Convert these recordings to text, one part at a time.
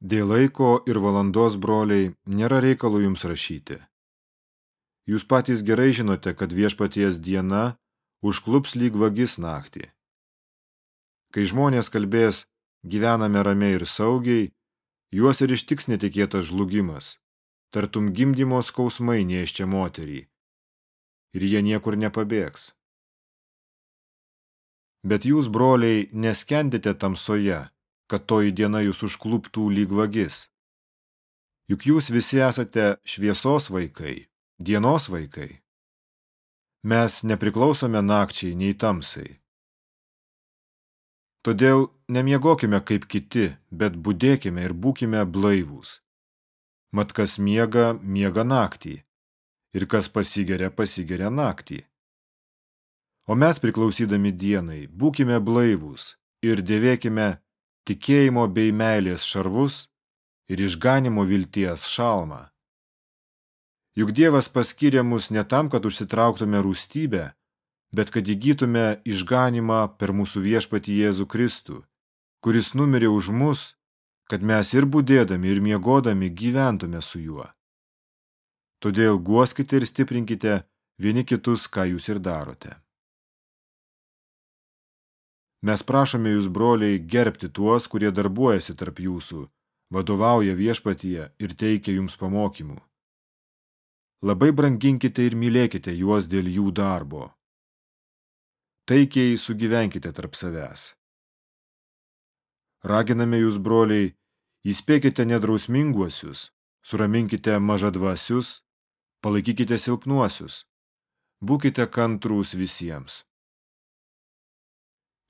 Dėl laiko ir valandos, broliai, nėra reikalo jums rašyti. Jūs patys gerai žinote, kad viešpaties diena užklups lyg vagis naktį. Kai žmonės kalbės, gyvename ramiai ir saugiai, juos ir ištiks netikėtas žlugimas, tartum gimdymo skausmai neiščia moterį. Ir jie niekur nepabėgs. Bet jūs, broliai, neskendite tamsoje, kad toji diena jūs užkluptų lyg vagis. Juk jūs visi esate šviesos vaikai, dienos vaikai. Mes nepriklausome nakčiai nei tamsai. Todėl nemiegokime kaip kiti, bet būdėkime ir būkime blaivūs. Mat kas miega, miega naktį, ir kas pasigeria, pasigeria naktį. O mes priklausydami dienai, būkime blaivūs ir dėvėkime tikėjimo bei meilės šarvus ir išganimo vilties šalmą. Juk Dievas paskyrė mus ne tam, kad užsitrauktume rūstybę, bet kad įgytume išganimą per mūsų viešpatį Jėzų Kristų, kuris numirė už mus, kad mes ir būdėdami, ir miegodami gyventume su juo. Todėl guoskite ir stiprinkite vieni kitus, ką jūs ir darote. Mes prašome jūs, broliai, gerbti tuos, kurie darbuojasi tarp jūsų, vadovauja viešpatyje ir teikia jums pamokymų. Labai branginkite ir mylėkite juos dėl jų darbo. Taikiai sugyvenkite tarp savęs. Raginame jūs, broliai, įspėkite nedrausminguosius, suraminkite mažadvasius, palaikykite silpnuosius, būkite kantrūs visiems.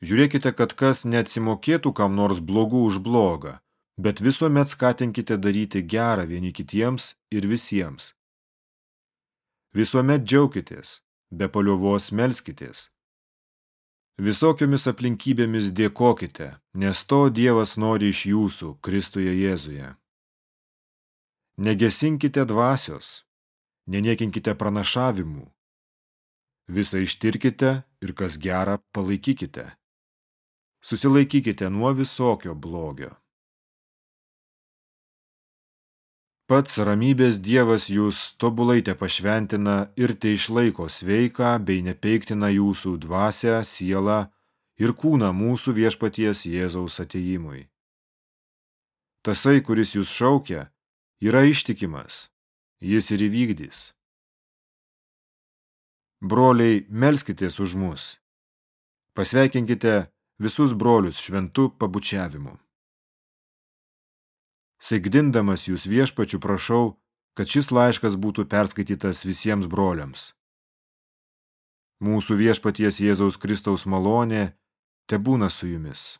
Žiūrėkite, kad kas neatsimokėtų kam nors blogų už blogą, bet visuomet skatinkite daryti gerą vieni kitiems ir visiems. Visuomet džiaukitės, be paliovos melskitės. Visokiomis aplinkybėmis dėkokite, nes to Dievas nori iš jūsų, Kristuje Jėzuje. Negesinkite dvasios, neniekinkite pranašavimų. Visą ištirkite ir kas gera palaikykite. Susilaikykite nuo visokio blogio. Pats ramybės Dievas jūs tobulai te pašventina ir te išlaiko sveiką bei nepeiktina jūsų dvasę, sielą ir kūną mūsų viešpaties Jėzaus ateimui. Tasai, kuris jūs šaukia, yra ištikimas, jis ir įvykdys. Broliai, melskitės už mus. Pasveikinkite visus brolius šventu pabučiavimu. Saigdindamas jūs viešpačių prašau, kad šis laiškas būtų perskaitytas visiems broliams. Mūsų viešpaties Jėzaus Kristaus malonė te būna su jumis.